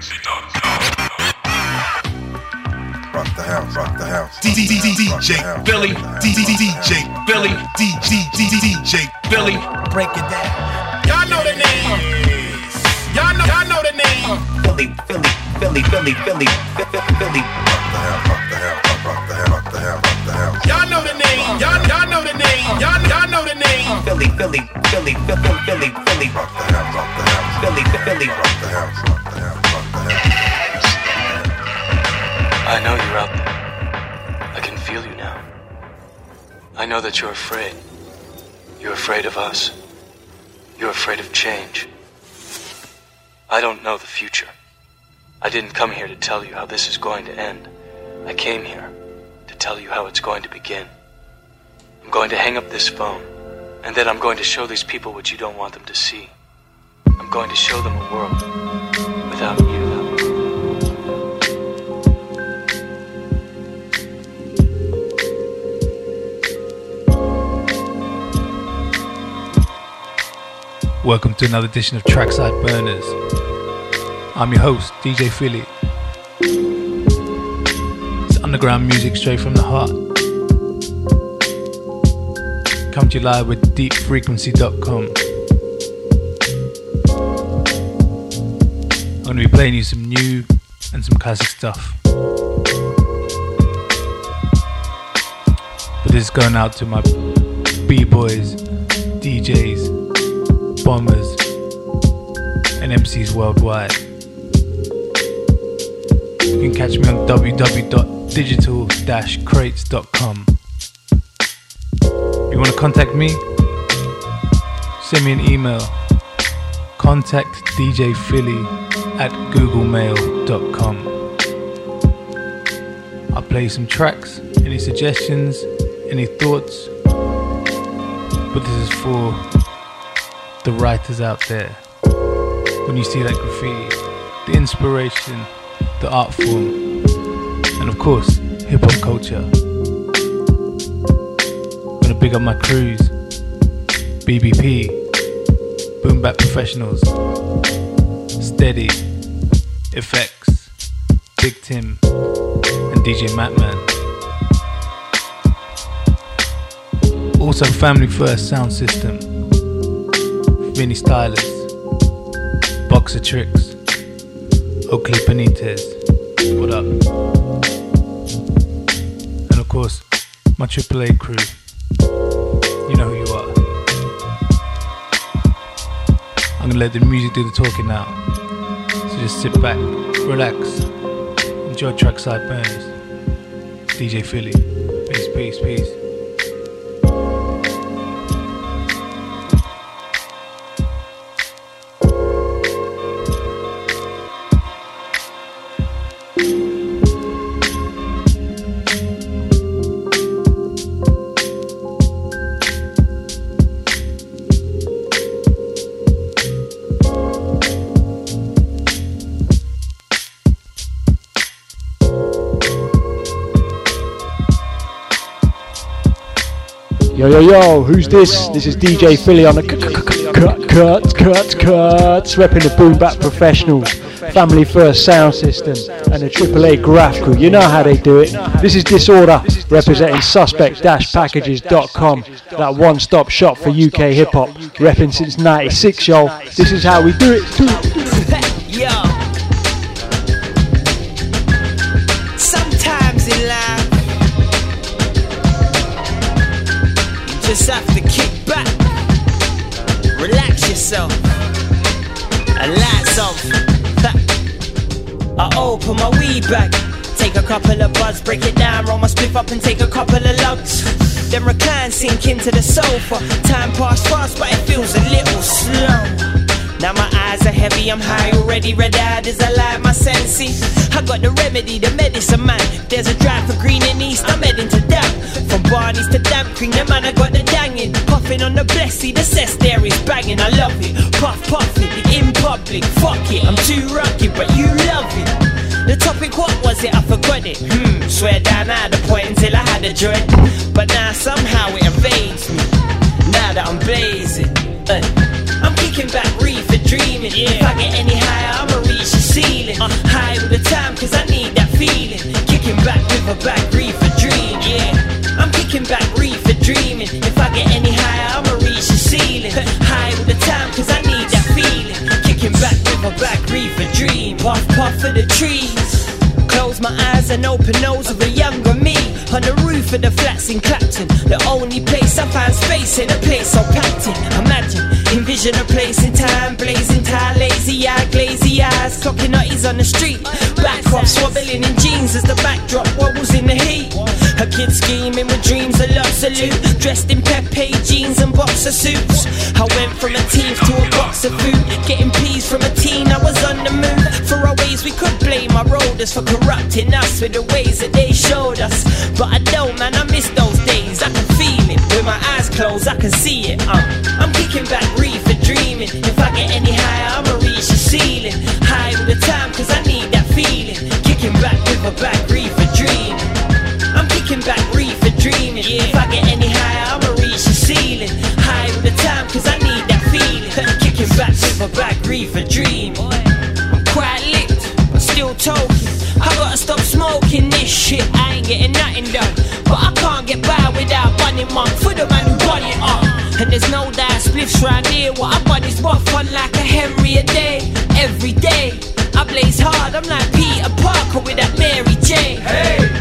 Rock the house, rock the house. DJ Billy, DJ Billy, DJ Billy. Break it down. Y'all know the name. Y'all know, y'all know the name. Philly, Philly, Philly, Philly, Philly, Philly, Philly. Rock the house, rock the house, rock the house, rock the house, rock the house. Y'all know the name. Y'all, y'all know the name. Y'all, y'all know the name. Philly, Philly, Philly, Philly, Philly, Philly, Rock the house, rock the house. Philly, Philly. Rock the house, rock the house, rock the house. I know you're out there. I can feel you now. I know that you're afraid. You're afraid of us. You're afraid of change. I don't know the future. I didn't come here to tell you how this is going to end. I came here to tell you how it's going to begin. I'm going to hang up this phone, and then I'm going to show these people what you don't want them to see. I'm going to show them a world without Welcome to another edition of Trackside Burners. I'm your host, DJ Philly. It's underground music straight from the heart. Come to you live with deepfrequency.com. I'm going to be playing you some new and some classic stuff. But this is going out to my B-boys, DJs, bombers, and MCs worldwide. You can catch me on www.digital-crates.com. If you want to contact me, send me an email. Contact DJ Philly at googlemail.com. I'll play some tracks, any suggestions, any thoughts. But this is for the writers out there. When you see that graffiti, the inspiration, the art form, and of course, hip hop culture. I'm Gonna big up my crews, BBP, Boom Bap Professionals, Steady, Effects, Big Tim, and DJ Matman. Also, Family First Sound System. Vinny Stylus, Boxer Tricks, Oakley Benitez, what up? And of course, my AAA crew. You know who you are. I'm gonna let the music do the talking now. So just sit back, relax, enjoy trackside burns. DJ Philly. Peace, peace, peace. Yo yo who's this? This is DJ Philly on the cut cut cut cut cuts, repping the Boom Bap Professionals, Family First Sound System, and the AAA Graff Crew. You know how they do it. This is Disorder, representing Suspect-Packages.com, that one-stop shop for UK hip hop, repping since '96, yo. This is how we do it. Do it. Open my weed bag, take a couple of buds, break it down, roll my spliff up and take a couple of lugs. Then recline, sink into the sofa. Time passed fast, but it feels a little slow. Now my eyes are heavy, I'm high already, red eyed as I light my senses. I got the remedy, the medicine man. There's a drive for green and east, I'm heading to damp. From Barney's to Dampkring, the man I got the dangin'. Puffing on the blessy, the cess there is banging, I love it. Puff, puff it, in public, fuck it. I'm too rugged, but you love it. The topic, what was it? I forgot it. Hmm, swear down, I had a point until I had a joint. But now somehow it evades me. Now that I'm blazing, uh, Kicking back reefer dreaming. If I get any higher, I'ma reach the ceiling. Uh, high with the time, cause I need that feeling. Kicking back with a back, reefer dream, yeah. I'm kicking back, reefer dreaming. If I get any higher, I'ma reach the ceiling. High with the time, cause I need that feeling. Kicking back with a back, reefer dream. Puff, puff for the trees. Close my eyes and open nose of a younger On the roof of the flats in Clapton. The only place I find space in a place so packed in Imagine, envision a place in time Blazing tie, lazy eye, glazy eyes. Clocking nutties on the street. Back off, swabbling in jeans as the backdrop wobbles in the heat. A kid scheming with dreams of lots of Dressed in Pepe jeans and boxer suits. I went from a teeth to a box of food Getting peas from a teen, I was on the move. For our ways we could blame our rollers For corrupting us with the ways that they showed us But I don't man, I miss those days. I can feel it, with my eyes closed. I can see it uh. I'm kicking back reefer dreaming. If I get any higher I'ma reach the ceiling. High with the time cause I need that feeling. Kicking back with a back reefer dreaming. I'm kicking back reefer dreaming. If I get any higher I'ma reach the ceiling. High with the time cause I need that feeling. Kicking back with a back reefer dreaming get by without bunning one For the man who bun it up And there's no doubt spliffs round here What I bun is rough one like a Henry a day Every day I blaze hard, I'm like Peter Parker with that Mary Jane.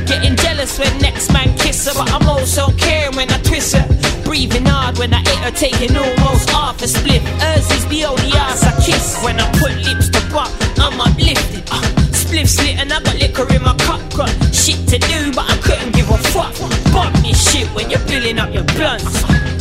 Getting jealous when next man kiss her, but I'm also caring when I twist her. Breathing hard when I hit her, taking almost half a split. Hers is the only ass I kiss. When I put lips to butt, I'm uplifted. Uh, spliff slit and I got liquor in my cup. Got shit to do, but I couldn't give a fuck. Bump shit when you're filling up your blunts.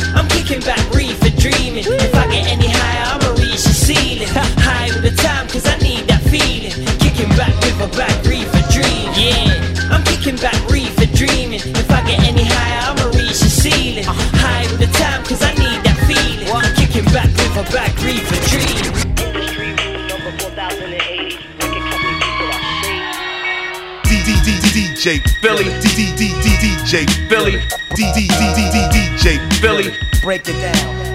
DJ Philly. DJ Philly. D D D D D DJ Philly. Break it down.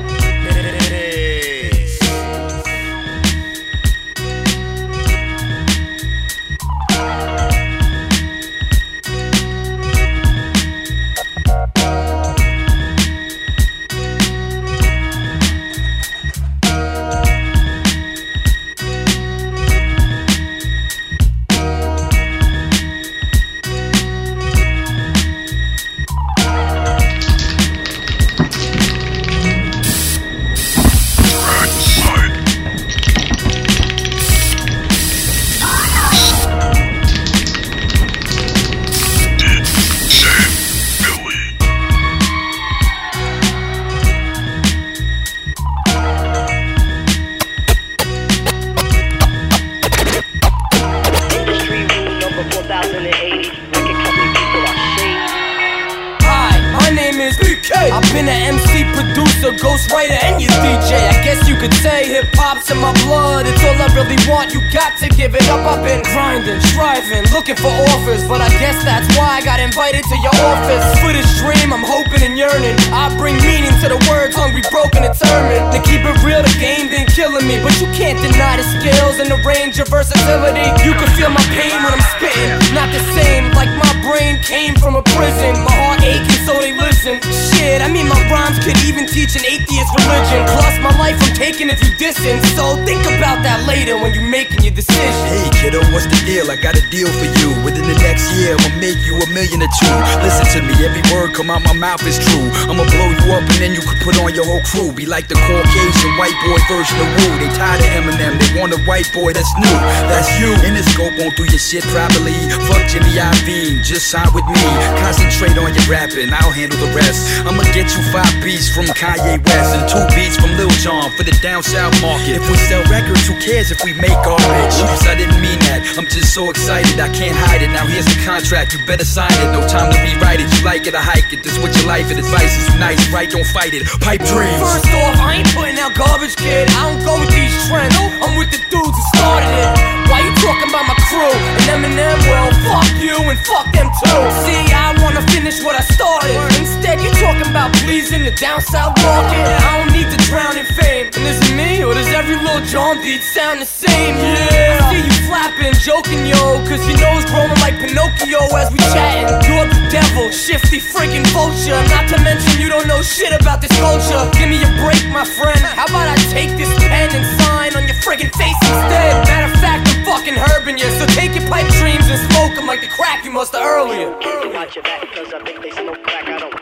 Ghostwriter, and your DJ. I guess you could say hip hop's in my blood. It's all I really want. You got to give it up. I've been grinding, striving, looking for offers, but I guess that's why I got invited to your office. For this dream, I'm hoping and yearning. I bring meaning to the words, hungry, broken, determined. To keep it real, the game been killing me, but you can't deny the skills and the range of versatility. You can feel my pain when I'm spitting. Not the same, like my brain came from a prison. My heart aching, so they listen. Shit, I mean my rhymes could even teach an atheist religion. Plus my life I'm taking it through distance. So think about that later when you're making your decision. Hey kiddo, what's the deal? I got a deal for you. Within the next year, I'ma make you a million or two. Listen to me, every word come out my mouth is true. I'ma blow you up and then you could put on your whole crew. Be like the Caucasian white boy version of Wu. They tired of Eminem, they want a white boy that's new. That's you. In the scope, won't do your shit properly. Fuck Jimmy Iovine, just sign with me. Concentrate on your rapping, I'll handle the rest. I'ma get you five beats from Kanye West and two beats from Lil Jon for the down south market. If we sell records, who cares if we make garbage? Oops, I didn't mean that. I'm just so excited, I can't hide it. Now here's the contract, you better sign it. No time to rewrite it. You like it, I hike it. This what your life and advice is. Nice, right? Don't fight it. Pipe dreams. First off, I ain't putting out garbage, kid. I don't go with these trends. I'm with the dudes who started it. Why you talking about my And Eminem, well, fuck you and fuck them too. See, I wanna finish what I started. Instead, you talking about pleasing the down south market. I don't need to drown in fame. And is it me or does every little Lil Jon beats sound the same, yeah. I see you flapping, joking, yo, cause your nose growing like Pinocchio as we chatting. You're the devil, shifty freaking vulture. Not to mention you don't know shit about this culture. Give me a break, my friend. How about I take this pen and sign on your friggin' face instead? Matter of fact, I'm fucking herbing you. So take your pipe dreams and smoke them like the crack you musta earlier. Watch your back, cause I think they smoke crack, I don't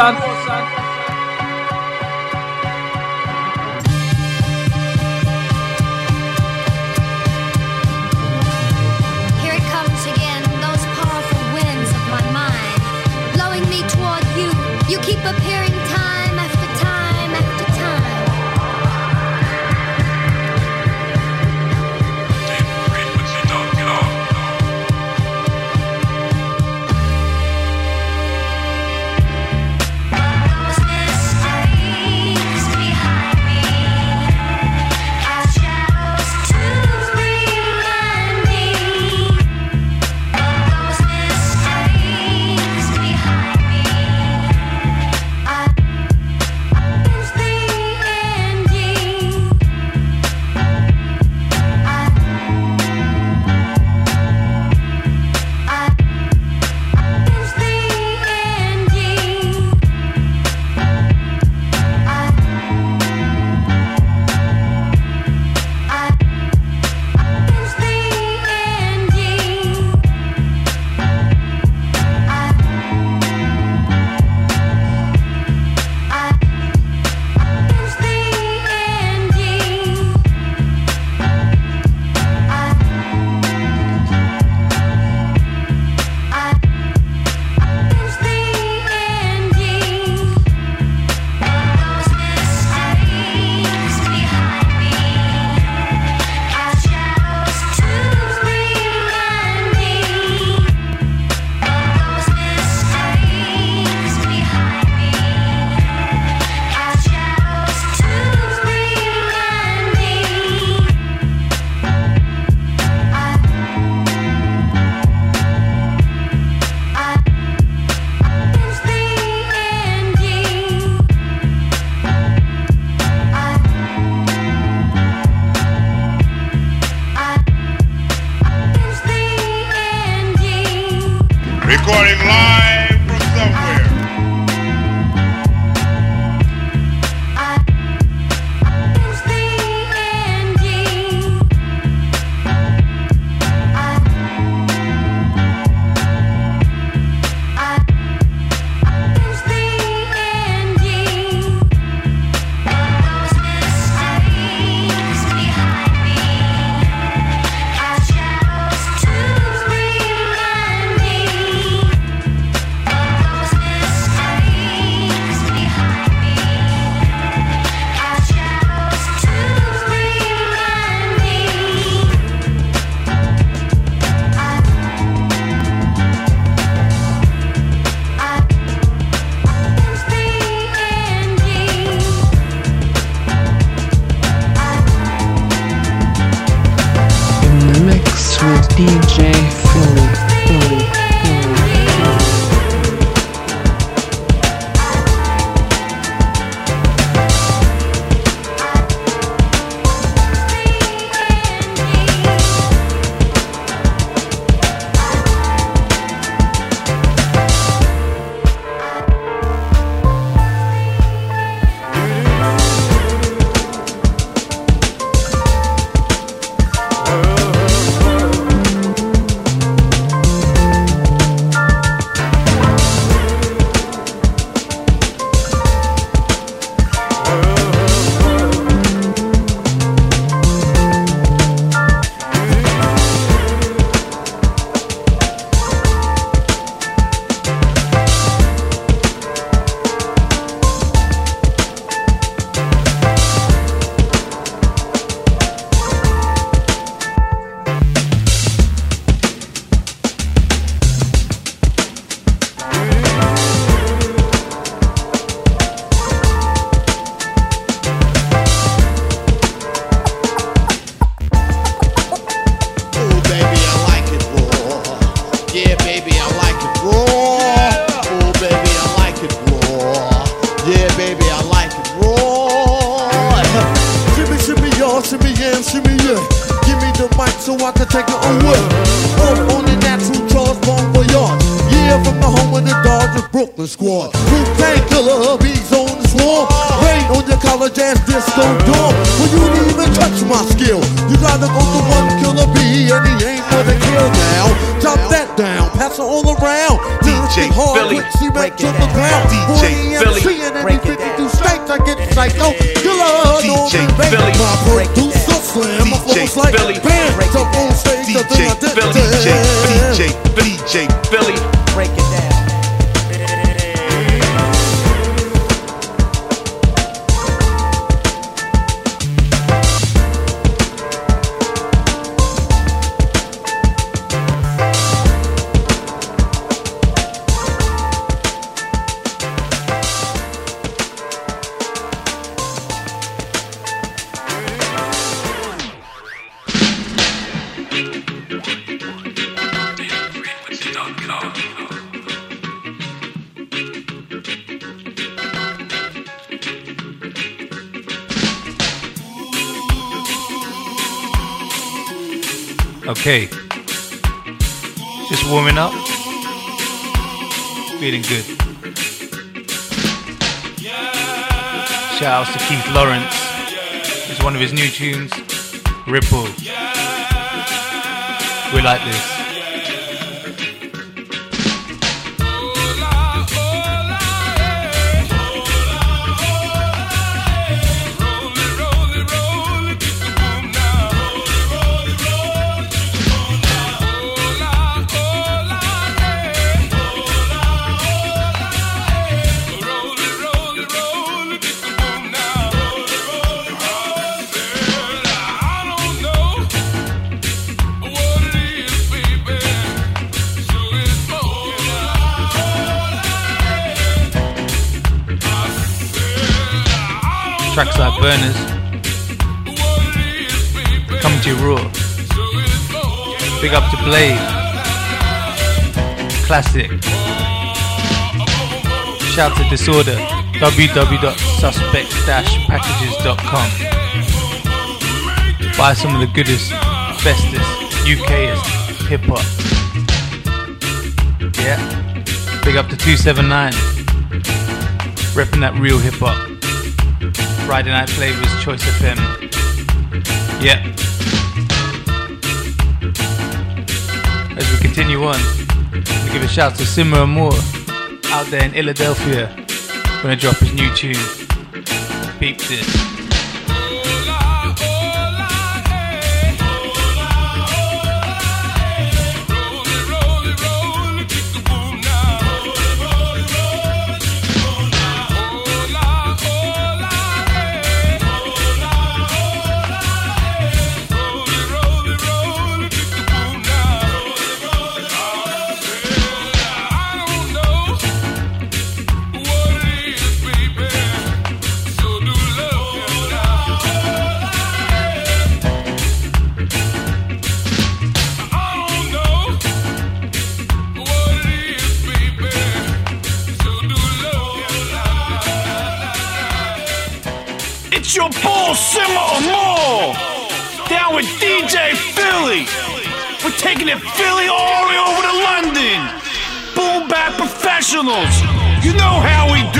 him one of his new tunes, Ripple. We like this. Classic. Shout to Disorder. www.suspect-packages.com. Buy some of the goodest, bestest, UKest hip hop. Yeah. Big up to 279. Repping that real hip hop. Friday Night Flavors, Choice FM. Yeah. Continue on, we give a shout to Simmer Moore out there in Philadelphia. Gonna drop his new tune. Beep this. Simmer or more. Down with DJ Philly. We're taking it Philly all the way over to London. Boom Bap Professionals. You know how we do.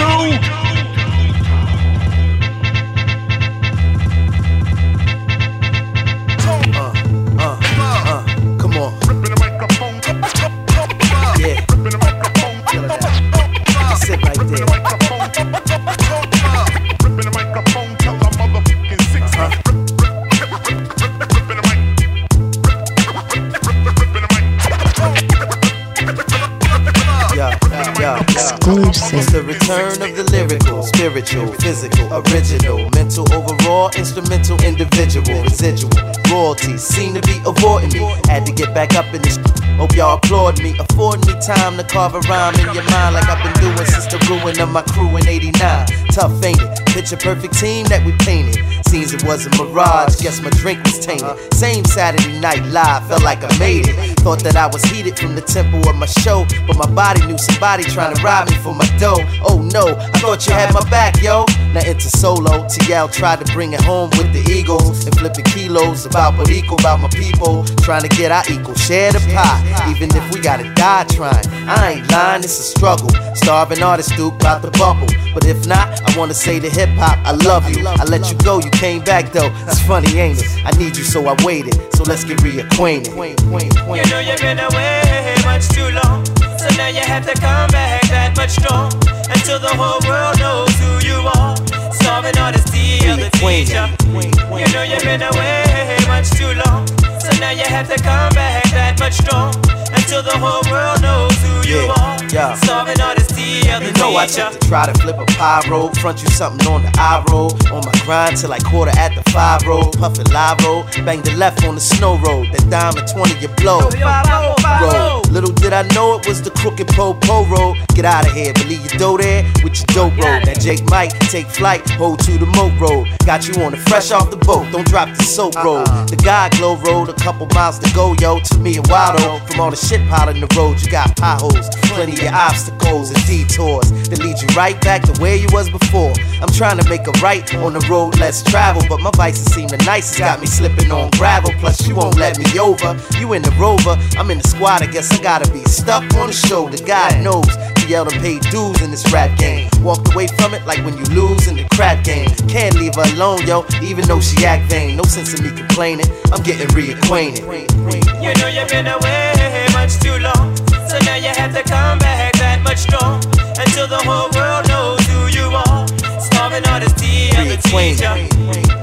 Back up in this. Hope y'all applaud me, afford me time to carve a rhyme in your mind like I've been doing since the ruin of my crew in '89. Tough, ain't it? Picture perfect team that we painted. Seems it was a mirage, guess my drink was tainted. Same Saturday night live, felt like I made it. Thought that I was heated from the tempo of my show, but my body knew somebody trying to rob me for my dough. Oh no, I thought you had my back, yo. Now into solo, TL tried to bring it home with the Eagles and flipping kilos about but equal about my people. Trying to get our equal share the pie, even if we gotta die trying. I ain't lying, it's a struggle. Starving artist Duke about the bubble, but if not, I wanna say to hip hop, I love you. I let you go, you came back though. It's funny, ain't it? I need you, so I waited. So let's get reacquainted. You know you've been away much too long, so now you have to come back that much strong until the whole world knows who you are. Starving artistry of the teacher. You know you've been away much too long, so now you have to come back that much strong until the whole world knows who you are. yeah. Starving artistry of the You know I tend to try to flip a pie roll, front you something on the eye roll. On my grind till like quarter at the five roll, puffin' live roll, bang the left on the snow road. That diamond 20 you blow. Roll. Little did I know it was the crooked po po roll. Get out of here, believe you dough there with your dope roll. That Jake Mike take flight, hold to the moat road. Got you on the fresh off the boat, don't drop the soap roll. Uh-uh. The guy glow road, a couple miles to go, yo. To me a wild though. From all the shit piling the road, you got potholes, plenty of obstacles and detours that lead you right back to where you was before. I'm trying to make a right on the road less travel, but my vices seem the nicest. Got me slipping on gravel, plus you won't let me over. You in the rover, I'm in the squad. I guess I gotta be stuck on the shoulder. God knows, DL done paid dues in this rap game. Walked away from it like when you lose in the crap game. Can't leave her alone, yo, even though she act vain. No sense in me complaining. I'm getting reacquainted. You know you've been away much too long, so now you have to come back that much strong until the whole world knows who you are. Starving of the teacher.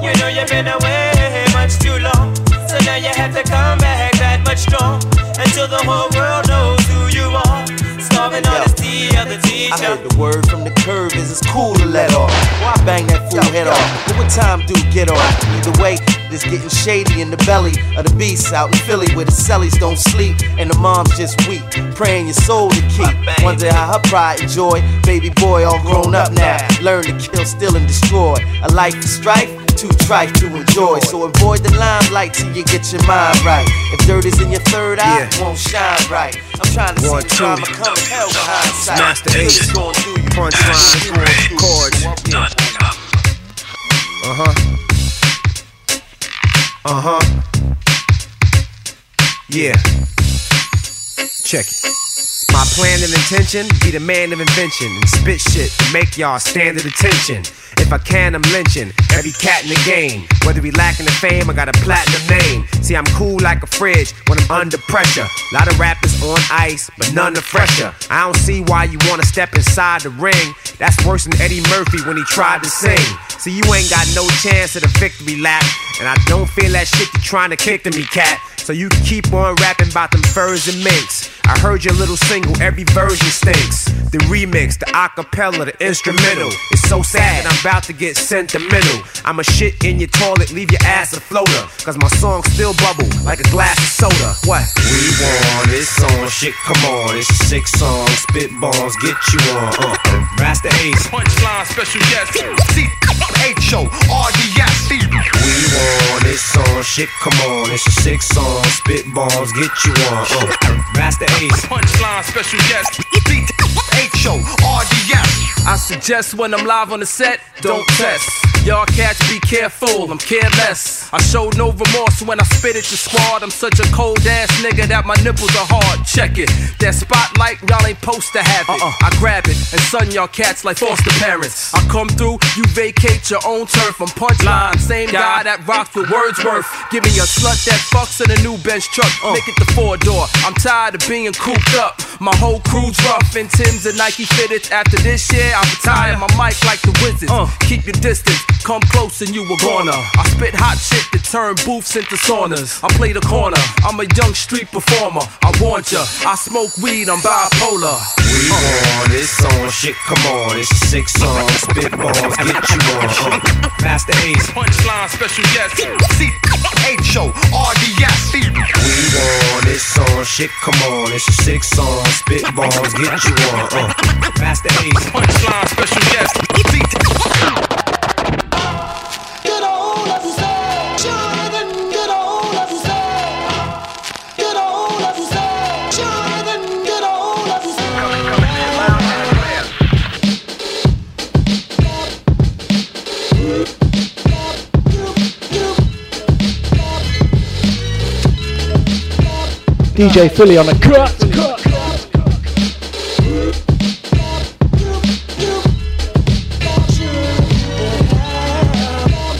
You know you've been away much too long, so now you have to come back that much strong until the whole world knows who you are. Starving of the I heard the word from the curve is it's cool to let off. Why bang that fool head off? But what time do get off? Either way, it's getting shady in the belly of the beast out in Philly where the cellies don't sleep and the moms just weep, praying your soul to keep. Wonder how her pride and joy, baby boy all grown up now. Learn to kill, steal, and destroy. A life of strife, too trite to enjoy. So avoid the limelight till you get your mind right. If dirt is in your third eye, it won't shine right. I'm trying to One, see two. drama coming hell with hindsight. Masta Ace. gonna do you. Punchline, Uh huh. Uh huh. Yeah. Check it. My plan and intention, be the man of invention and spit shit to make y'all stand at attention. If I can, I'm lynching every cat in the game. Whether he lacking the fame, I got a platinum name. See, I'm cool like a fridge when I'm under pressure. A lot of rappers on ice, but none are fresher. I don't see why you wanna step inside the ring. That's worse than Eddie Murphy when he tried to sing. See, you ain't got no chance at a victory lap. And I don't feel that shit you trying to kick to me, cat. So you can keep on rapping about them furs and minks. I heard your little single, every version stinks. The remix, the acapella, the instrumental. It's so sad I'm about to get sentimental. I'ma shit in your toilet, leave your ass a floater. Cause my song still bubble like a glass of soda. What? We want this song, shit, come on. It's a sick song, spit bombs, get you on. Uh, Masta Ace. Punchline special guest. C-H-O, R-D-S. We want this song, shit, come on. It's a sick song, spit bombs, get you on. Uh, Master Ace. Punchline special guest. C-H-O, R-D-S. I suggest when I'm live on the set, don't test. Y'all cats be careful, I'm careless. I show no remorse when I spit at your squad. I'm such a cold ass nigga that my nipples are hard. Check it. That spotlight, y'all ain't supposed to have it. Uh-uh. I grab it and son y'all cats like foster parents. I come through, you vacate your own turf. I'm punchline, same guy that rocks with Wordsworth. Give me a slut that fucks in a new bench truck. Uh. Make it the four door. I'm tired of being cooped up. My whole crew's rough in Tim's and Nike fitteds. After this year, I retire my mic like the Wizards. Keep your distance, come close and you a goner. I spit hot shit that turn booths into saunas. I play the corner, I'm a young street performer. I want ya, I smoke weed, I'm bipolar. We want this song, shit, come on. It's a sick song, spit bombs, get you on. Uh, Masta Ace. Punchline special guest. C-H-O, R-D-S. We want this song, shit, come on. It's a sick song, spit bombs, get you on. Uh, Masta Ace. Punchline special guest. DJ Philly on the cut.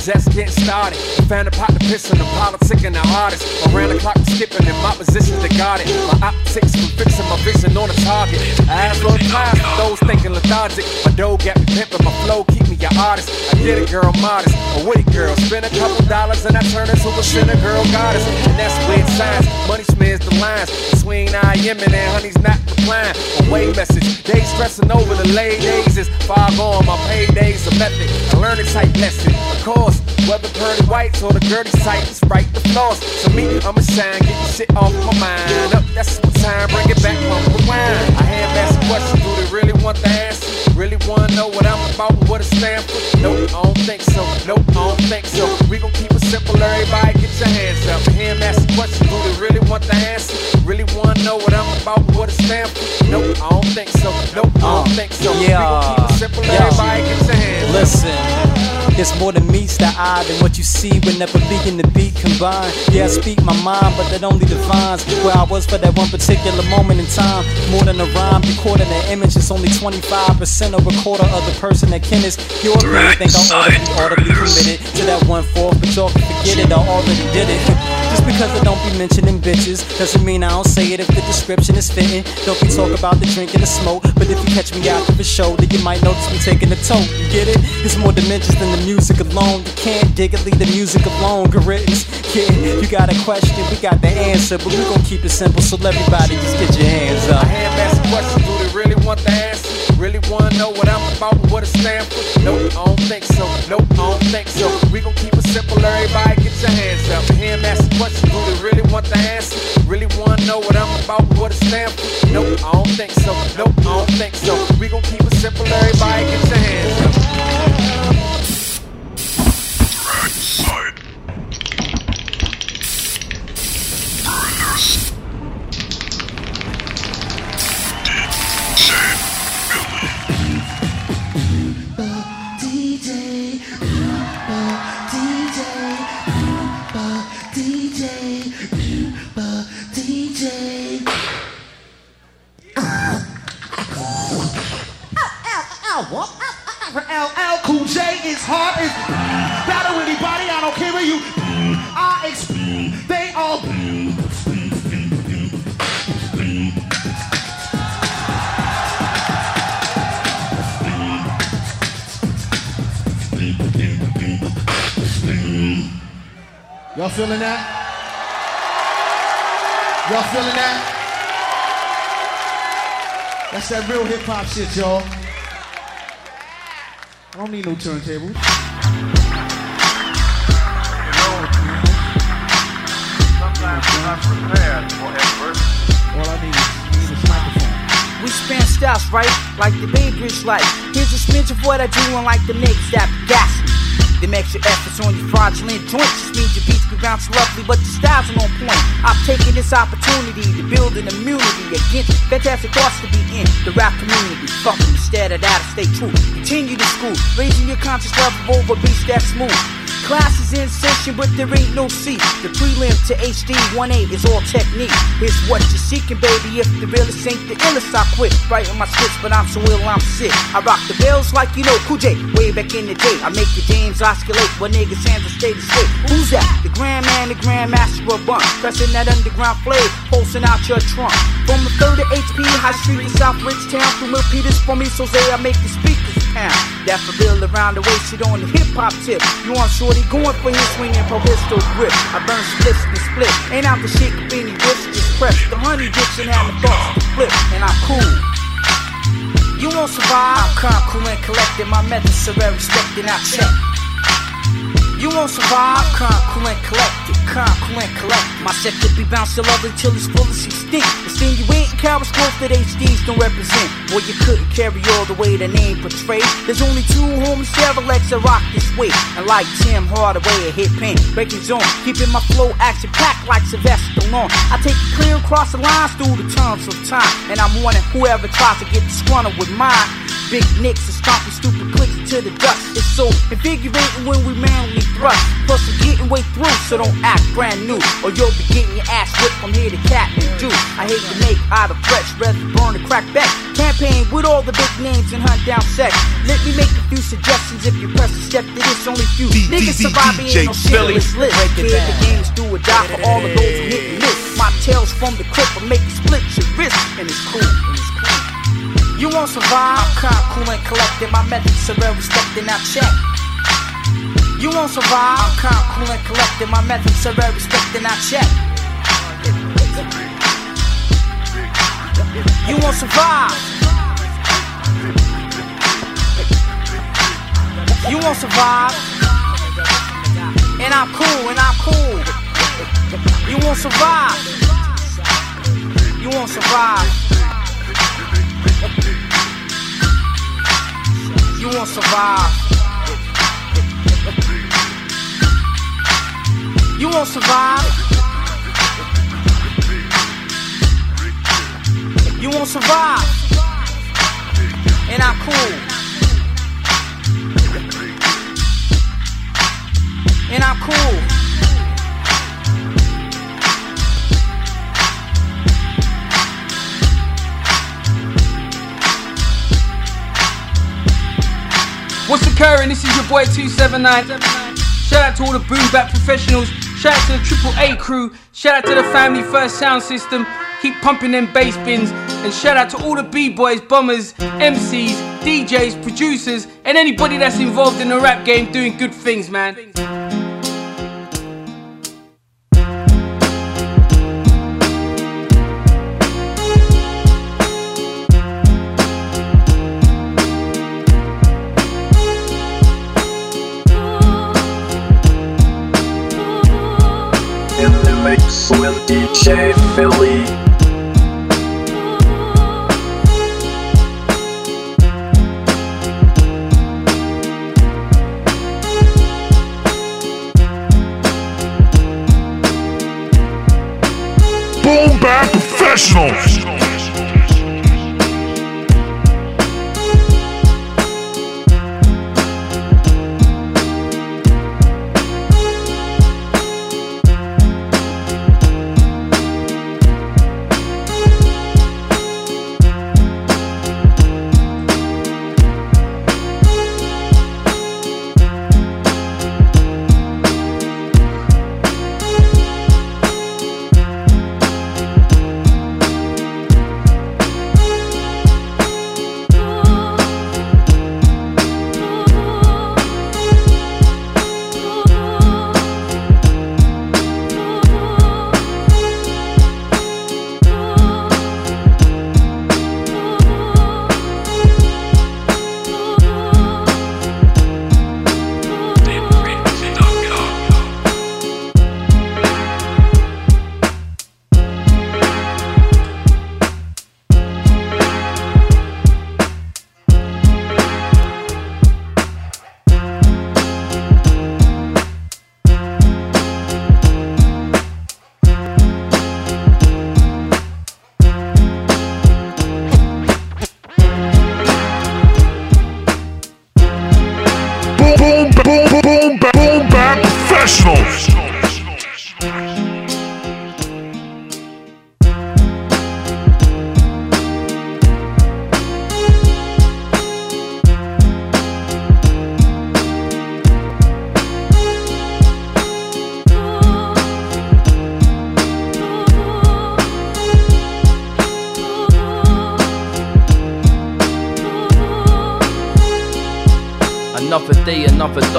just getting started. Found a pot to piss in the politic and the hardest. Around the clock, skipping in my position to guard it. My optics from fixing my vision on the target. I time those thinking lethargic. My dough got pimping, my flow keep your artist. I get it, girl, modest. A witty girl, spend a couple dollars and I turn into a sinner girl goddess. And that's weird science. Money smears the lines between I am and then honey's not replying. Away message, they stressing over the late days is far gone. My paydays a method. I learn a type lesson. Of course, whether pearly whites or the dirty it's right the floss. So me, I'ma shine, get the shit off my mind. Up, that's what time, bring it back from rewind. I have asked questions, do they really want the answer? Really wanna know what I'm about, what it stand for? Nope, I don't think so. Nope, I don't think so. We gon' keep it simple, everybody get your hands up. Hear him ask question, do they really want the answer? Really wanna know what I'm about, what it stand for? Nope, I don't think so. Nope, I don't think so. We gon' keep it simple, everybody get your hands up. Listen. It's more than meets the eye than what you see whenever me and the beat combine. Yeah, I speak my mind, but that only defines where I was for that one particular moment in time. More than a rhyme, recording an image, it's only 25% of a quarter of the person that can is. You already think I ought to be audibly committed to that one fourth, but y'all can forget it, I already did it. Just because I don't be mentioning bitches doesn't mean I don't say it if the description is fitting. Don't be talk about the drink and the smoke, but if you catch me after the show, then you might notice me taking a tote. You get it? It's more dimensions than the music alone. You can't dig it, leave the music alone. Garittans, yeah, you got a question, we got the answer, but we gon' keep it simple, so everybody just get your hands up. I have asked a question, do they really want the answer? Really wanna know what I'm about, what it stand for? Nope, I don't think so. Nope, I don't think so. We gon' keep simple, everybody get your hands up. Hear him ask a question, do they really want the answer? Really wanna know what I'm about, what it stand for? Nope, I don't think so. Nope, I don't think so. We gon' keep it simple, everybody get your hands up. That? Y'all feeling that? That's that real hip hop shit, y'all. I don't need no microphone. We span styles, right? Like the Bainbridge light. Here's a smidge of what I do, and like the niggas that gassing. Them extra efforts on your fraudulent joints just means your beats can bounce lovely, but your styles are on point. I've taken this opportunity to build an immunity against fantastic thoughts to be in the rap community. Fuck them instead of that, stay true. Continue to school, raising your conscious level over beats that smooth. Class is in session, but there ain't no seat. The prelim to HD 1A is all technique. Here's what you're seeking, baby. If the realest ain't the illest, I quit writing my skits, but I'm so ill, I'm sick. I rock the bells like you know Cool J. Way back in the day, I make your dames oscillate when niggas hands are state to state. Who's that? The Grand Man, the Grand Master of Bun. Pressing that underground flame, pulsing out your trunk. From the third to HP, High Street to South Ridgetown, through Milpitas, from East Jose, I make the speakers pound. Daffodil around the waist, shit on the hip hop tip. You want shorty going for his swinging pro pistol grip. I burn splits and split. Ain't out the shit any whips, just press the honey and have the thoughts to flip. And I'm cool. You won't survive. I'm calm, cool, and collected. My methods are well respected. I check. You won't survive. Calm, collected. Calm, cool, collected. My set could be bouncing lovely till it's full of extinct. Insinuating carrots growth that HDs don't represent. Boy, you couldn't carry all the way the name portrays. There's only two homies Legs that rock this way. And like Tim Hardaway, a hit pain. Breaking zone, keeping my flow action packed like Sylvester Stallone. I take it clear across the lines through the tons of time. And I'm warning whoever tries to get disgruntled with mine. Big nicks and stomping stupid clicks to the dust. It's so invigorating when we manly thrust. Plus, we're getting way through, so don't act brand new. Or you'll be getting your ass whipped from here to Kathmandu. I hate to make out of threats, rather burn a crack back. Campaign with all the big names and hunt down sex. Let me make a few suggestions if you press a step to this. Only few niggas surviving ain't no Philly. shit list. Kid, the game's do or die for all of those who hit and miss. My tails from the clip will make you split your wrist, and it's cool. You won't survive. I'm calm, cool, and collected. My methods are well respected. Now check. You won't survive. I'm calm, cool, and collected. My methods are well respected. Now check. You won't survive. You won't survive. And I'm cool, and I'm cool. You won't survive. You won't survive. You won't survive. You won't survive. You won't survive. And I'm cool. And I'm cool. Occurring? This is your boy 279. Shout out to all the boom bap professionals. Shout out to the Triple A crew. Shout out to the Family First Sound System. Keep pumping them bass bins. And shout out to all the B-boys, bombers, MCs, DJs, producers, and anybody that's involved in the rap game doing good things, man. With DJ Philly.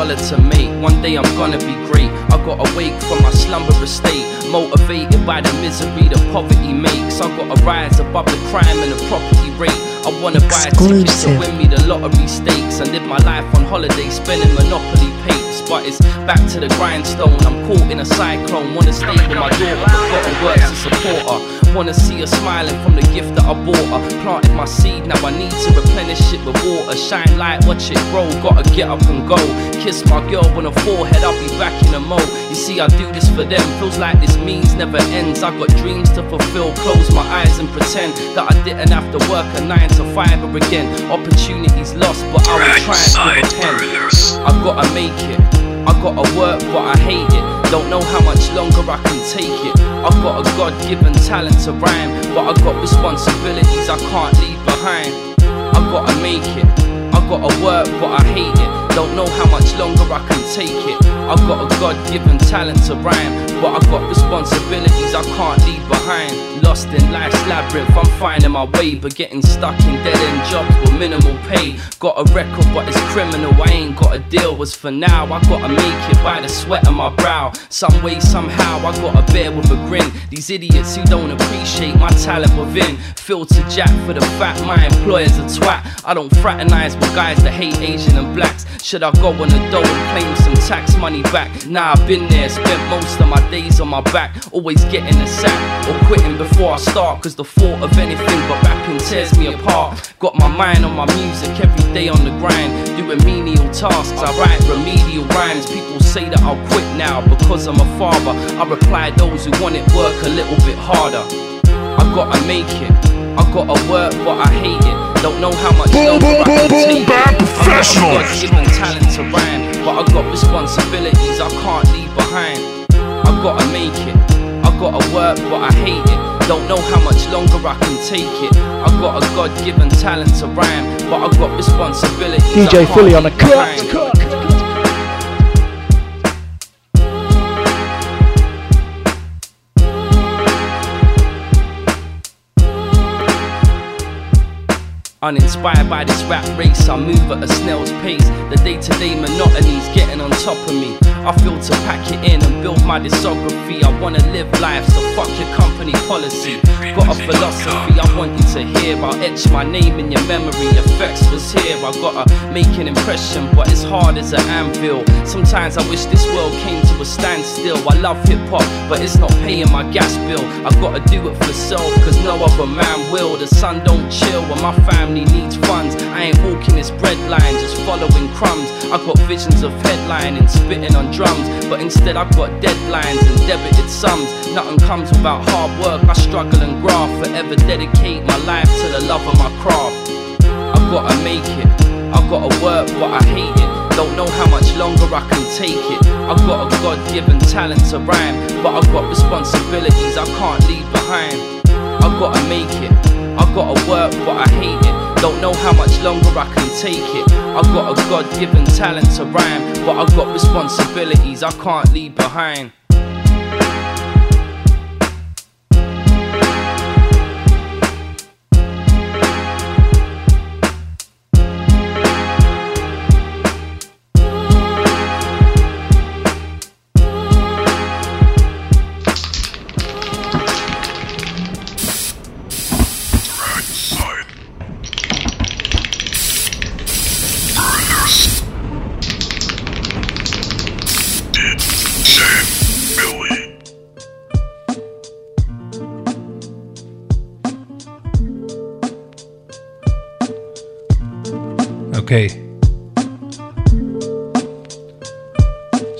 Dollar to make. One day I'm gonna be great. I got awake from my slumberous state, motivated by the misery that poverty makes. I gotta rise above the crime and the property rate. I wanna buy a ticket to win me the lottery stakes and live my life on holiday, spending monopoly papes. But it's back to the grindstone. I'm caught in a cyclone. Wanna stay with my daughter, but gotta work to support her. Wanna see her smiling from the gift that I bought her. Planted my seed, now I need to replenish it with water. Shine light, watch it grow. Gotta get up and go. Kiss my girl on the forehead, I'll be back in a mo. You see, I do this for them. Feels like this means never ends. I got dreams to fulfill. Close my eyes and pretend that I didn't have to work a nine to to fiber again. Opportunities lost, but I will try and pen. I gotta make it. I gotta work, but I hate it. Don't know how much longer I can take it. I've got a God given talent to rhyme, but I've got responsibilities I can't leave behind. I've gotta make it. I've gotta work, but I hate it. Don't know how much longer I can take it. I've got a God given talent to rhyme, but I've got responsibilities I can't leave behind. Lost in life's labyrinth, I'm finding my way, but getting stuck in dead end jobs with minimal pay. Got a record, but it's criminal. I ain't got a deal. Was for now, I gotta make it by the sweat of my brow. Some way, somehow, I gotta bear with a grin. These idiots who don't appreciate my talent within. Filter jack for the fact my employer's a twat. I don't fraternize with guys that hate Asian and blacks. Should I go on a dole and claim some tax money back? Nah, I've been there, spent most of my days on my back, always getting a sack or quitting before I start. Cause the thought of anything but rapping tears me apart. Got my mind on my music every day on the grind, doing menial tasks. I write remedial rhymes. People say that I'll quit now because I'm a father. I reply those who want it work a little bit harder. I gotta make it. I gotta work, but I hate it. Don't know how much Boom, longer boom, I can boom, boom, take bad it. professionals. I've got given talent to rhyme, but I got responsibilities I can't leave behind. I gotta make it. I gotta work, but I hate it. Don't know how much longer I can take it. I got a God given talent to rhyme, but I got responsibilities. I DJ Philly on a cut, cut, Uninspired by this rap race, I move at a snail's pace. The day to day monotony's getting on top of me. I feel to pack it in and build my discography. I wanna live life, so fuck your company policy. Got a philosophy I want you to hear. I'll etch my name in your memory. Effects was here. I gotta make an impression, but it's hard as an anvil. Sometimes I wish this world came to a standstill. I love hip hop, but it's not paying my gas bill. I gotta do it for self, cause no other man will. The sun don't chill when my family needs funds. I ain't walking this bread line, just following crumbs. I got visions of headlining, spitting on drums, but instead I've got deadlines and debited sums. Nothing comes without hard work. I struggle and graft, forever dedicate my life to the love of my craft. I gotta make it. I gotta work, but I hate it. Don't know how much longer I can take it. I've got a God given talent to rhyme, but I've got responsibilities I can't leave behind. I've gotta make it. I gotta work, but I hate it. Don't know how much longer I can take it. I got a God given talent to rhyme, but I got responsibilities I can't leave behind. Okay.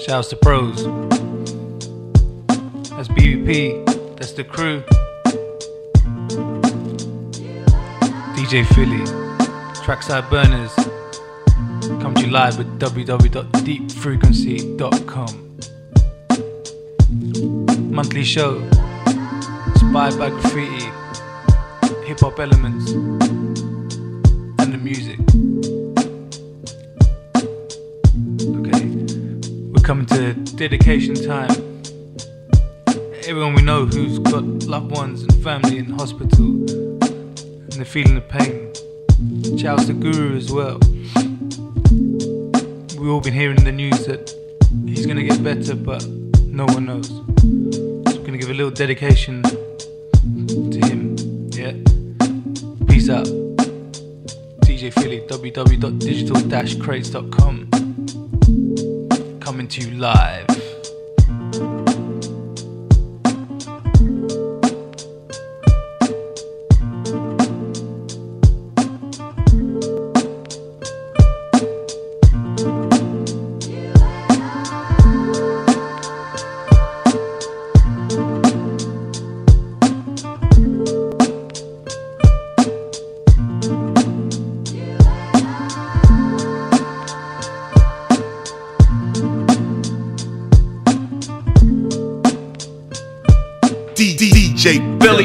Shouts to pros. That's BBP. That's the crew. DJ Philly. Trackside Burners. Come to you live with www.deepfrequency.com. Monthly show. Inspired by graffiti, hip hop elements, and the music. Coming to dedication time. Everyone we know who's got loved ones and family in hospital and they're feeling the pain. Shouts to Guru as well. We've all been hearing in the news that he's gonna get better, but no one knows. So we're gonna give a little dedication to him. Yeah. Peace out. DJ Philly, www.digital-crates.com. Coming to you live.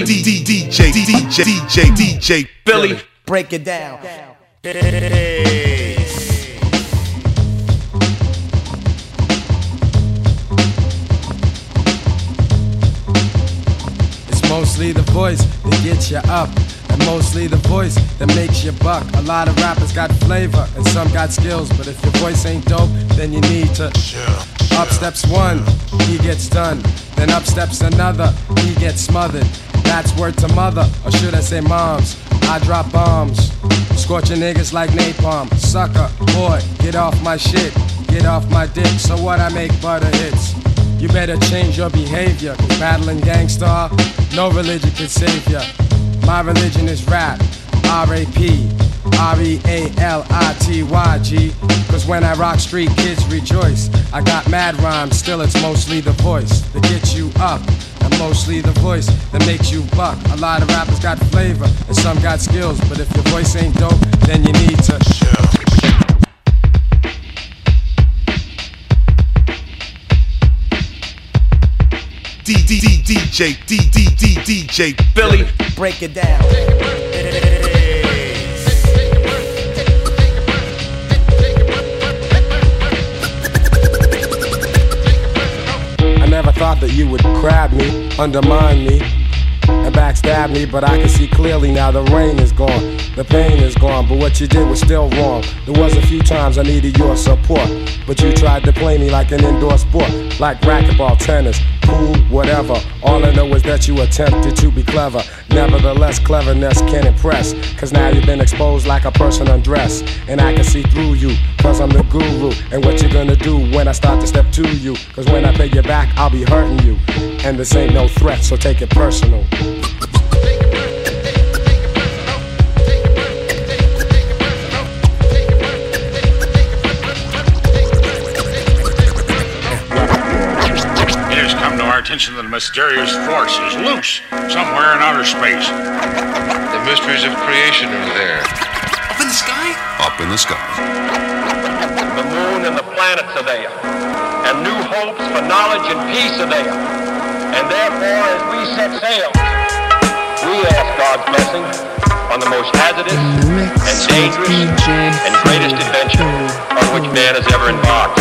DJ Philly, D D DJ DJ DJ DJ Philly. Break it down. It's mostly the voice that gets you up. Mostly the voice that makes you buck. A lot of rappers got flavor and some got skills, but if your voice ain't dope, then you need to. Up steps one, he gets done. Then up steps another, he gets smothered. That's word to mother, or should I say moms? I drop bombs, scorching niggas like napalm. Sucker, boy, get off my shit, get off my dick. So what? I make butter hits. You better change your behavior, cause battling gangsta, no religion can save ya. My religion is rap, R-A-P, R-E-A-L-I-T-Y-G. Cause when I rock street, kids rejoice. I got mad rhymes, still it's mostly the voice that gets you up. And mostly the voice that makes you buck. A lot of rappers got flavor, and some got skills. But if your voice ain't dope, then you need to. D D D DJ D D D DJ Philly. Break it down. I never thought that you would grab me, undermine me, and backstab me, but I can see clearly now the rain is gone, the pain is gone, but what you did was still wrong. There was a few times I needed your support, but you tried to play me like an indoor sport, like racquetball, tennis, pool, whatever. All I know is that you attempted to be clever. Nevertheless, cleverness can impress, cause now you've been exposed like a person undressed, and I can see through you, cause I'm the guru, and what you're gonna do when I start to step to you, cause when I pay you back, I'll be hurting you, and this ain't no threat, so take it personal. It has come to our attention that a mysterious force is loose somewhere in outer space. The mysteries of creation are there. Up in the sky? Up in the sky. The moon and the planets are there. And new hopes for knowledge and peace are there. And therefore, as we set sail, we ask God's blessing on the most hazardous and dangerous and greatest adventure on which man has ever embarked.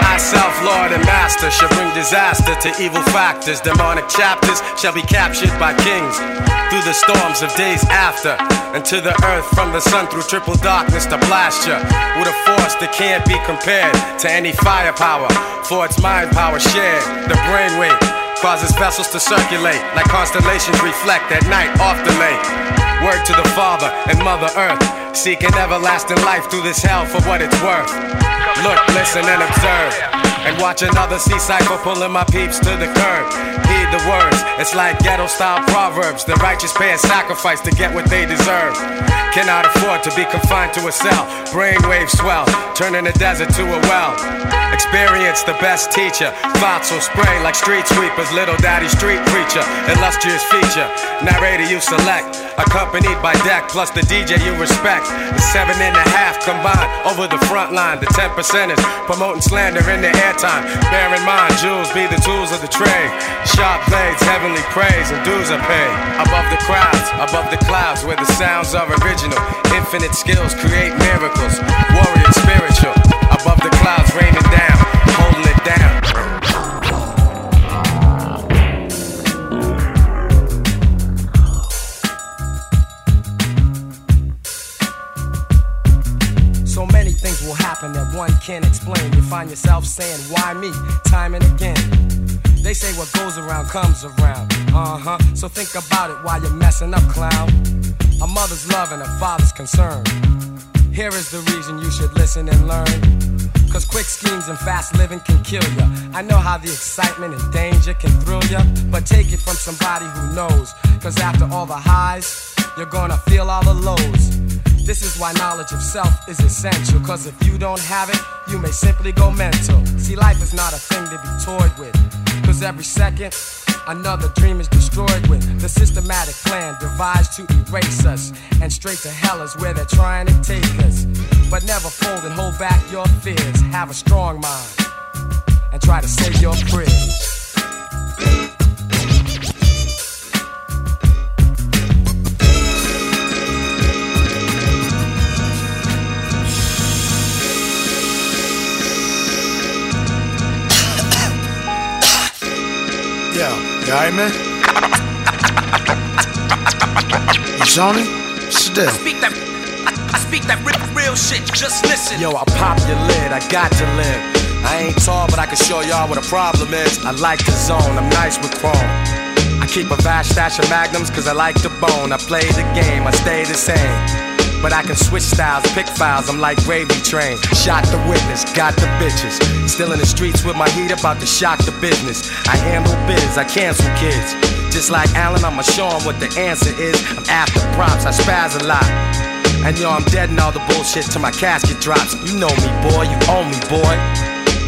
I, self lord and master, shall bring disaster to evil factors. Demonic chapters shall be captured by kings through the storms of days after. And to the earth from the sun through triple darkness to blast you with a force that can't be compared to any firepower. For its mind power shared, the brainwave causes vessels to circulate like constellations reflect at night off the lake. Word to the Father and Mother Earth, seeking everlasting life through this hell for what it's worth. Look, listen, and observe. And watch another sea cycle pulling my peeps to the curb. Heed the words, it's like ghetto style proverbs. The righteous pay a sacrifice to get what they deserve. Cannot afford to be confined to a cell. Brainwave swell, turning the desert to a well. Experience the best teacher. Thoughts will spray like street sweepers. Little daddy street preacher. Illustrious feature. Narrator you select. Accompanied by deck plus the DJ you respect. The seven and a half combined over the front line. The ten percenters promoting slander in the airtime. Bear in mind, jewels be the tools of the trade. Sharp blades, heavenly praise, and dues are paid. Above the crowds, above the clouds, where the sounds are original. Infinite skills create miracles. Warrior spiritual. Above the clouds, raining can't explain. You find yourself saying, Why me? Time and again. They say what goes around comes around. Uh huh. So think about it while you're messing up, clown. A mother's love and a father's concern. Here is the reason you should listen and learn. Cause quick schemes and fast living can kill ya. I know how the excitement and danger can thrill ya, but take it from somebody who knows. Cause after all the highs, you're gonna feel all the lows. This is why knowledge of self is essential. Cause if you don't have it, you may simply go mental. See, life is not a thing to be toyed with. Cause every second Another dream is destroyed with the systematic plan devised to erase us. And straight to hell is where they're trying to take us. But never fold and hold back your fears. Have a strong mind and try to save your prayers. Yo, you alright, man? You Sony? Still. Speak that, I speak that real, real shit. Just listen. Yo, I pop your lid, I got to live. I ain't tall, but I can show y'all what a problem is. I like the zone, I'm nice with chrome. I keep a vast stash of magnums cause I like the bone. I play the game, I stay the same. But I can switch styles, pick files, I'm like gravy train. Shot the witness, got the bitches. Still in the streets with my heat about to shock the business. I handle biz, I cancel kids. Just like Allen, I'ma show 'em what the answer is. I'm after props, I spaz a lot. And yo, I'm dead in all the bullshit till my casket drops. You know me, boy, you owe me, boy.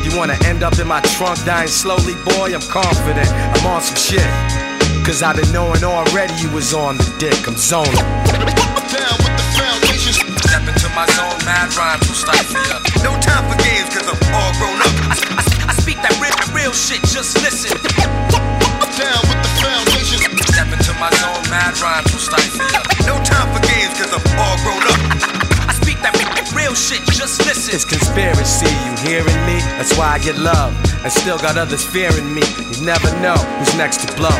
You wanna end up in my trunk dying slowly, boy? I'm confident, I'm on some shit. Cause I've been knowing already you was on the dick, I'm zoning. My zone, mad rhymes will stifle ya. No time for games, cause I'm all grown up. I, I speak that real, real shit. Just listen. Down with the. Step into my zone, mad rhymes will stifle ya. No time for games, cause I'm all grown up. I speak that real, shit. Just listen. It's conspiracy, you hearing me? That's why I get love. And still got others fearing me. You never know who's next to blow.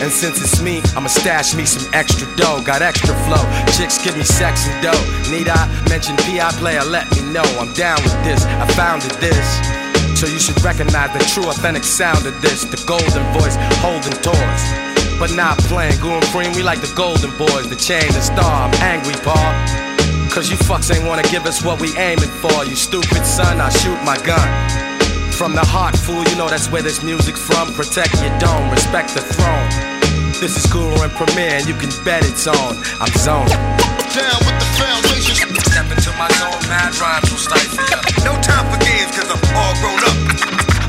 And since it's me, I'ma stash me some extra dough. Got extra flow. Chicks give me sex and dough. Need I mention PI player? Let me know. I'm down with this. I founded this. So you should recognize the true authentic sound of this. The golden voice holding toys. But not playing Goon Cream, we like the golden boys, the chain the star. I'm angry, Paul. Cause you fucks ain't wanna give us what we aiming for. You stupid son, I shoot my gun. From the heart, fool, you know that's where this music's from. Protect your dome, respect the throne. This is Guru and Premier, and you can bet it's on. I'm zoning. Down with the foundation. Step into my zone, mad rhymes will stifle ya. No time for games, cause I'm all grown up.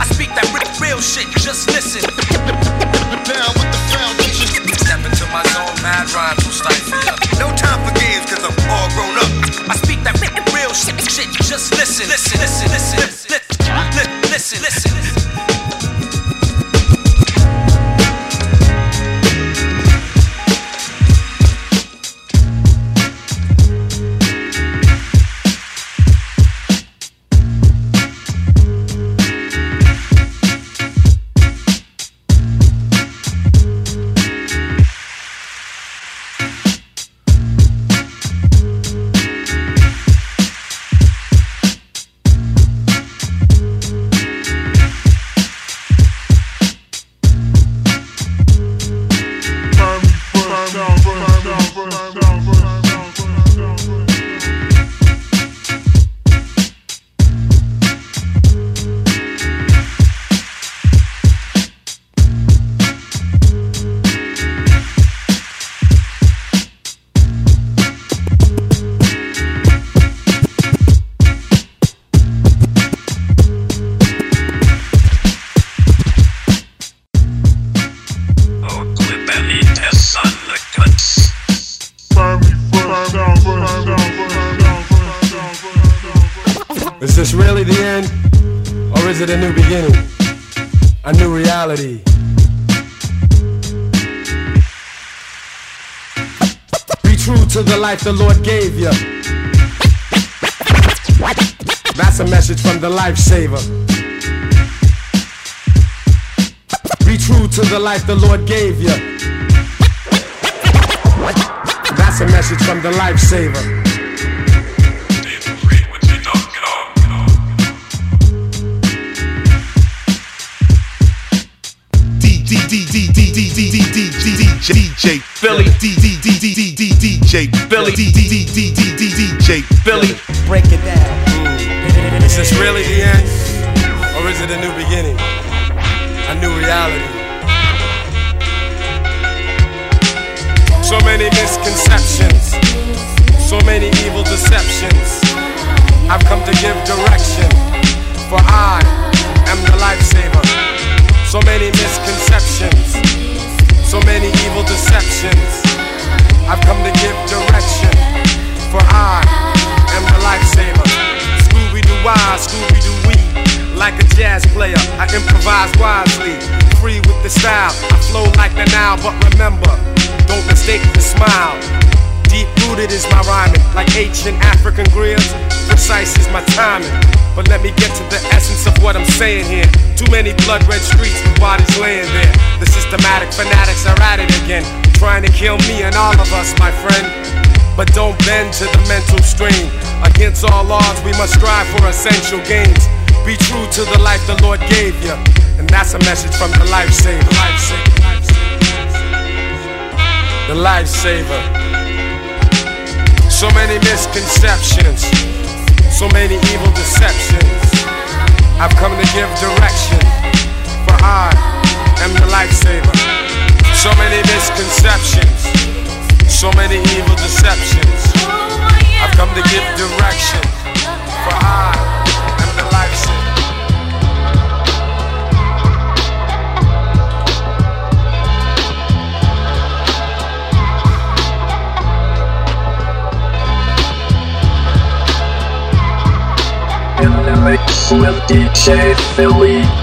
I speak that real, real shit. Just listen. Down with the foundation. Step into my zone, mad rhymes will stifle ya. No time for games, cause I'm all grown up. I speak that real, real shit. shit. Just. Listen. Listen. Listen. Listen. Listen. Listen. listen. Lifesaver. Be true to the life the Lord gave you. That's a message from the lifesaver. DJ Philly, DJ Philly, DJ Philly. Break it down. Is this really the end? Or is it a new beginning? A new reality? So many misconceptions, so many evil deceptions. I've come to give direction, for I am the lifesaver. So many misconceptions, so many evil deceptions. I've come to give direction, for I why, Scooby Doo wee. Like a jazz player, I improvise wisely. Free with the style, I flow like the Nile, but remember, don't mistake the smile. Deep rooted is my rhyming, like ancient African grills. Precise is my timing. But let me get to the essence of what I'm saying here. Too many blood red streets with bodies laying there. The systematic fanatics are at it again, trying to kill me and all of us, my friend. But don't bend to the mental strain. Against all odds, we must strive for essential gains. Be true to the life the Lord gave you. And that's a message from the lifesaver. The lifesaver. So many misconceptions, so many evil deceptions. I've come to give direction, for I am the lifesaver. So many misconceptions, so many evil deceptions. Come to give direction, for I am the mix with DJ Philly.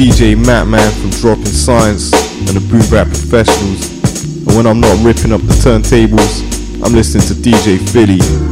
DJ Matt Man from Dropping Science and the Boom Bap Professionals. And when I'm not ripping up the turntables, I'm listening to DJ Philly.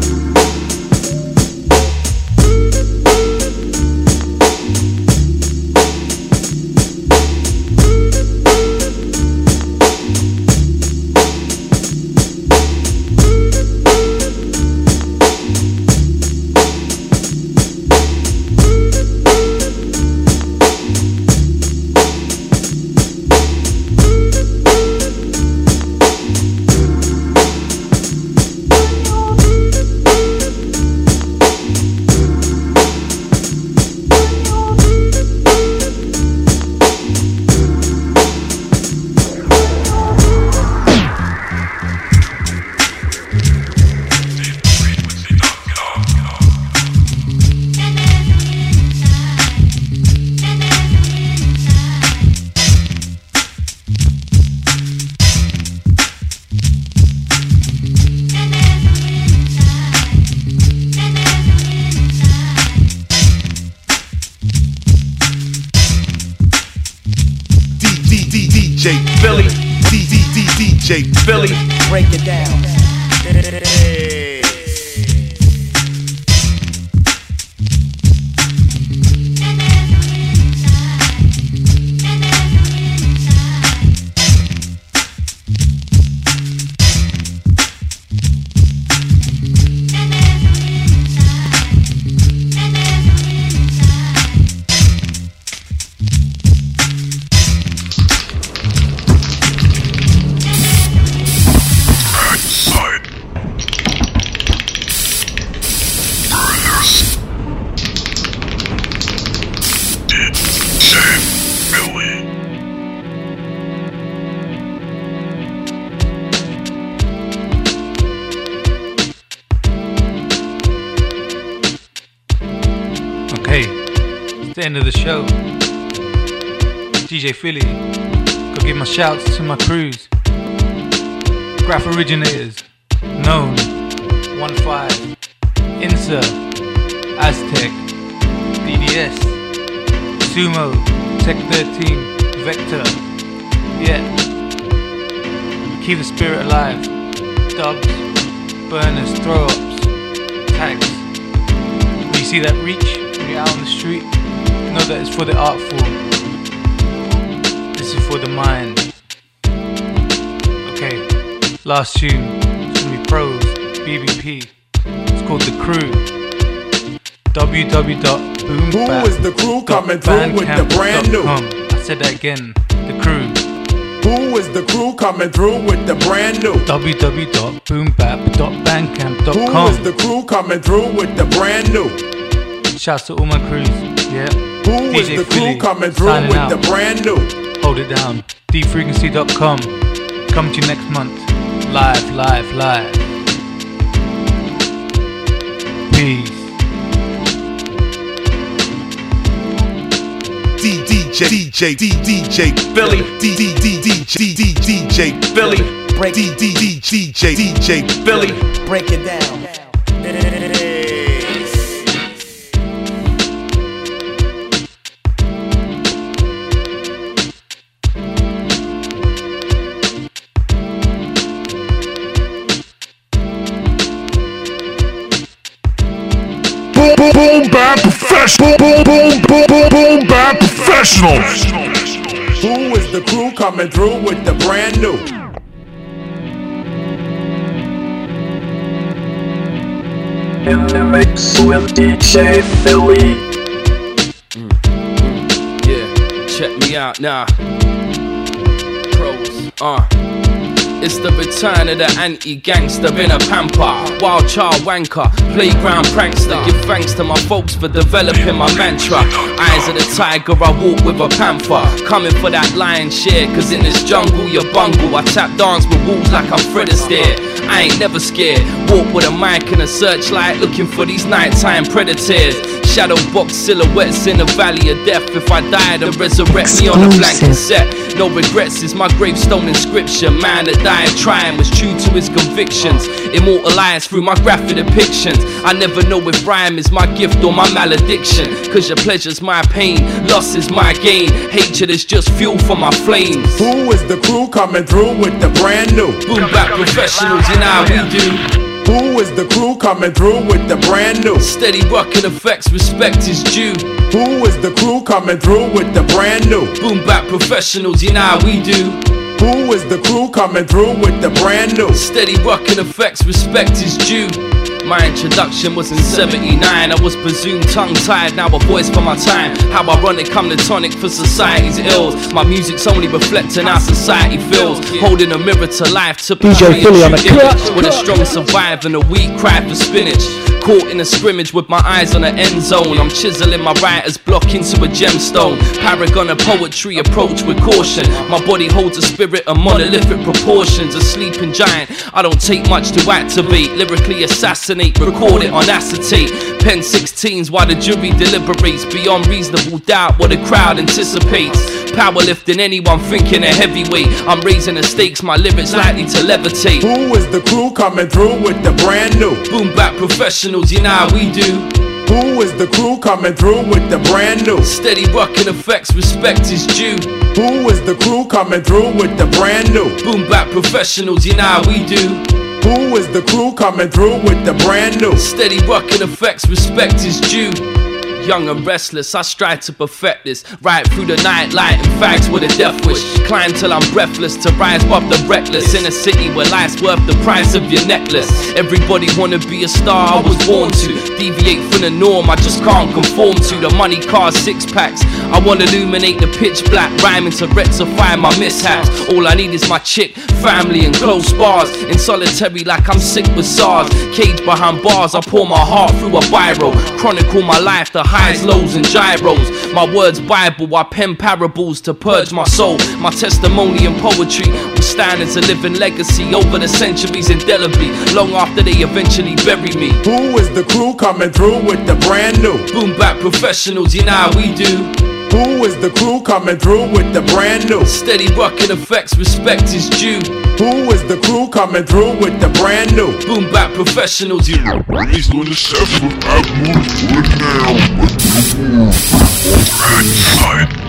Philly. Break it down. Of the show. DJ Philly, go give my shouts to my crews. Graph originators, known, 1-5, Insa, Aztec, DDS, Sumo, Tech 13, Vector, yeah. Keep the spirit alive. Dubs, burners, throw ups, tags. You see that reach, when you're out on the street, that it's for the art form. This is for the mind. Okay, last tune. It's gonna be pros, BBP. It's called The Crew. www.boom. Who is the crew coming through with the brand new? I said that again. The Crew. Who is the crew coming through with the brand new? www.boombap.bandcamp.com. Who is the crew coming through with the brand new? Shouts to all my crews. Yeah. Who is the crew coming through signing with out. the brand new? Hold it down. Dfrequency.com. Come to you next month. Live, live, live. Peace. DJ DJ DJ Philly. DJ DJ Philly. DJ DJ DJ Philly. Break it down. Professional. Boom, boom, boom, boom, boom, bap professionals. Who is the crew coming through with the brand new? In the mix with DJ Philly. Yeah, check me out now. Pros, uh. It's the return of the anti-gangster in a pamper. Wild child wanker, playground prankster. Give thanks to my folks for developing my mantra. Eyes of the tiger, I walk with a panther. Coming for that lion share, cause in this jungle you bungle I tap dance with wolves like I'm Fred Astaire. I ain't never scared. Walk with a mic and a searchlight Looking for these nighttime predators Shadow box silhouettes in the valley of death. If I die, then resurrect me on a blank cassette. No regrets is my gravestone inscription. Man that died trying was true to his convictions. Immortalized through my graphic depictions. I never know if rhyme is my gift or my malediction. Cause your pleasure's my pain, loss is my gain. Hatred is just fuel for my flames. Who is the crew coming through with the brand new? Boom Bap Professionals, you know how we do. Who is the crew coming through with the brand new? Steady rockin' effects, respect is due. Who is the crew coming through with the brand new? Boom Bap Professionals, you know how we do. Who is the crew coming through with the brand new? Steady rockin' effects, respect is due. My introduction was in 79. I was presumed tongue tied, now a voice for my time. How ironic, I'm the tonic for society's ills. My music's only reflecting how society feels. Holding a mirror to life to DJ Philly on the cut. With a strong survive and a weak cry for spinach. Caught in a scrimmage with my eyes on the end zone. I'm chiseling my writer's block into a gemstone. Paragon of poetry approach with caution. My body holds a spirit of monolithic proportions. A sleeping giant. I don't take much to activate. Lyrically assassinate, record it on acetate. Pen 16s while the jury deliberates. Beyond reasonable doubt what the crowd anticipates. Powerlifting anyone thinking a heavyweight. I'm raising the stakes, my lyrics likely to levitate. Who is the crew coming through with the brand new? Boom Bap Professionals, you know how we do. Who is the crew coming through with the brand new? Steady rockin' effects, respect is due. Who is the crew coming through with the brand new? Boom Bap Professionals, you know how we do. Who is the crew coming through with the brand new? Steady rockin' effects, respect is due. Young and restless, I strive to perfect this. Right through the night, lighting fags with a death wish. Climb till I'm breathless to rise above the reckless. In a city where life's worth the price of your necklace. Everybody wanna be a star, I was born to. Deviate from the norm, I just can't conform to the money, cars, six packs. I wanna illuminate the pitch black, rhyming to rectify my mishaps. All I need is my chick, family, and close bars. In solitary, like I'm sick with SARS. Caged behind bars, I pour my heart through a biro. Chronicle my life, the highs, lows, and gyros. My words, Bible, I pen parables to purge my soul. My testimony and poetry will stand as a living legacy over the centuries indelibly, long after they eventually bury me. Who is the crew coming through with the brand new? Boom Bap Professionals, you know how we do. Who is the crew coming through with the brand new? Steady rockin' effects, respect is due. Who is the crew coming through with the brand new? Boom Bap Professionals, you Raised on the steps with Abmoon Good now